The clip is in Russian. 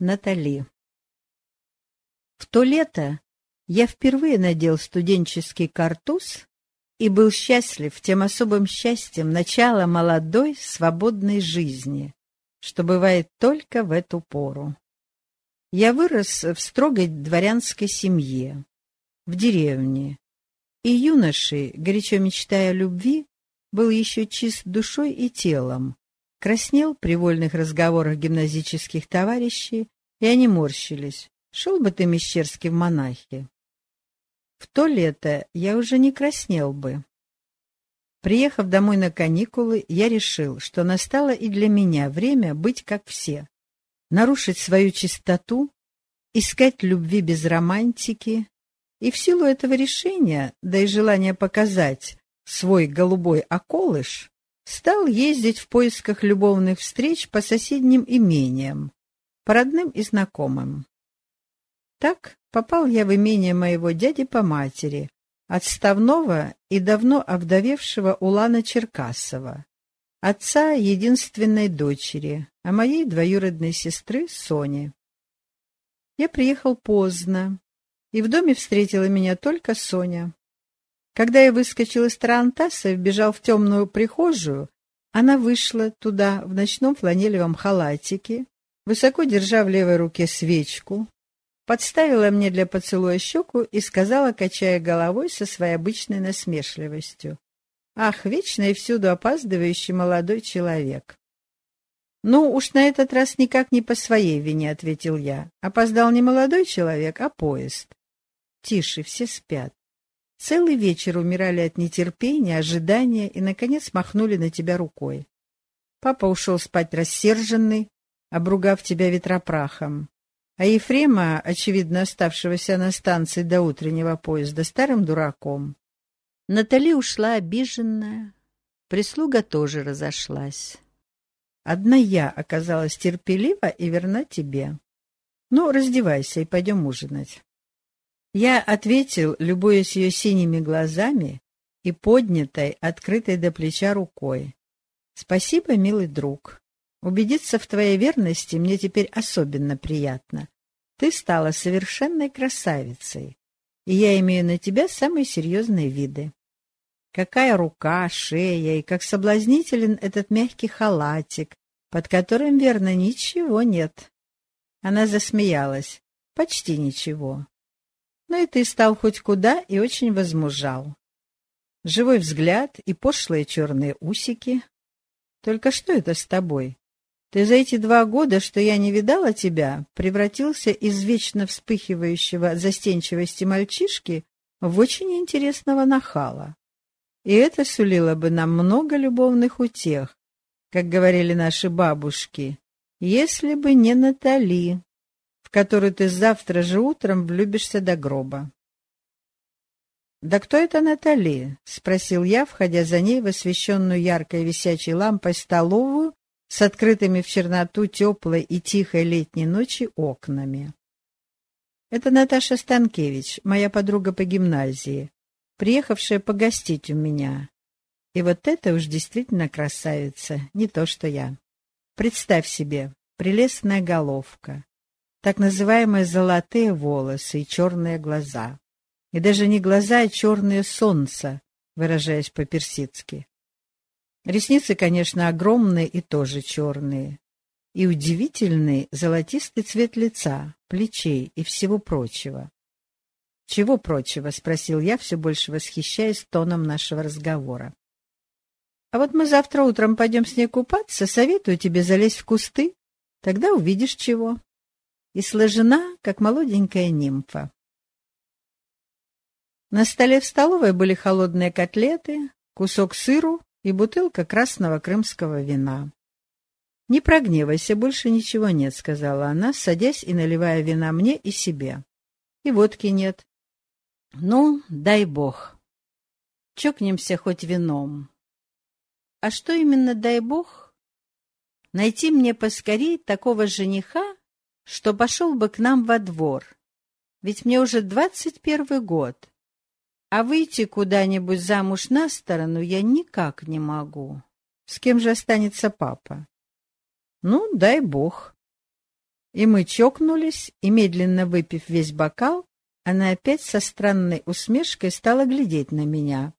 Натали. В то лето я впервые надел студенческий картуз и был счастлив тем особым счастьем начала молодой, свободной жизни, что бывает только в эту пору. Я вырос в строгой дворянской семье, в деревне, и юношей, горячо мечтая о любви, был еще чист душой и телом, краснел при вольных разговорах гимназических товарищей, и они морщились. Шел бы ты, Мещерский, в монахи. В то лето я уже не краснел бы. Приехав домой на каникулы, я решил, что настало и для меня время быть как все, нарушить свою чистоту, искать любви без романтики, и в силу этого решения, да и желания показать свой голубой околыш, стал ездить в поисках любовных встреч по соседним имениям, по родным и знакомым. Так попал я в имение моего дяди по матери, отставного и давно овдовевшего Улана Черкасова, отца единственной дочери, а моей двоюродной сестры Сони. Я приехал поздно, и в доме встретила меня только Соня. Когда я выскочил из Тарантаса и вбежал в темную прихожую, она вышла туда в ночном фланелевом халатике, высоко держа в левой руке свечку, подставила мне для поцелуя щеку и сказала, качая головой со своей обычной насмешливостью. «Ах, вечно и всюду опаздывающий молодой человек!» «Ну, уж на этот раз никак не по своей вине», — ответил я. «Опоздал не молодой человек, а поезд». «Тише, все спят. Целый вечер умирали от нетерпения, ожидания и, наконец, махнули на тебя рукой. Папа ушел спать рассерженный, обругав тебя ветропрахом а Ефрема, очевидно оставшегося на станции до утреннего поезда, старым дураком. Натали ушла обиженная, прислуга тоже разошлась. Одна я оказалась терпелива и верна тебе. Ну, раздевайся и пойдем ужинать. Я ответил, любуясь ее синими глазами и поднятой, открытой до плеча рукой. Спасибо, милый друг. Убедиться в твоей верности мне теперь особенно приятно. Ты стала совершенной красавицей, и я имею на тебя самые серьезные виды. Какая рука, шея, и как соблазнителен этот мягкий халатик, под которым, верно, ничего нет. Она засмеялась. Почти ничего. Но и ты стал хоть куда и очень возмужал. Живой взгляд и пошлые черные усики. Только что это с тобой? Ты за эти два года, что я не видала тебя, превратился из вечно вспыхивающего застенчивости мальчишки в очень интересного нахала. И это сулило бы нам много любовных утех, как говорили наши бабушки, если бы не Натали, в которую ты завтра же утром влюбишься до гроба. «Да кто это Натали?» — спросил я, входя за ней в освещенную яркой висячей лампой столовую с открытыми в черноту теплой и тихой летней ночи окнами. Это Наташа Станкевич, моя подруга по гимназии, приехавшая погостить у меня. И вот это уж действительно красавица, не то что я. Представь себе, прелестная головка, так называемые золотые волосы и черные глаза. И даже не глаза, а черные солнца, выражаясь по-персидски. Ресницы, конечно, огромные и тоже черные. И удивительный золотистый цвет лица, плечей и всего прочего. «Чего прочего?» — спросил я, все больше восхищаясь тоном нашего разговора. «А вот мы завтра утром пойдем с ней купаться, советую тебе залезть в кусты, тогда увидишь чего». И сложена, как молоденькая нимфа. На столе в столовой были холодные котлеты, кусок сыру и бутылка красного крымского вина. «Не прогневайся, больше ничего нет», — сказала она, садясь и наливая вина мне и себе. «И водки нет». «Ну, дай бог. Чокнемся хоть вином». «А что именно дай бог?» «Найти мне поскорей такого жениха, что пошел бы к нам во двор. Ведь мне уже двадцать первый год, а выйти куда-нибудь замуж на сторону я никак не могу. С кем же останется папа? Ну, дай бог. И мы чокнулись, и, медленно выпив весь бокал, она опять со странной усмешкой стала глядеть на меня.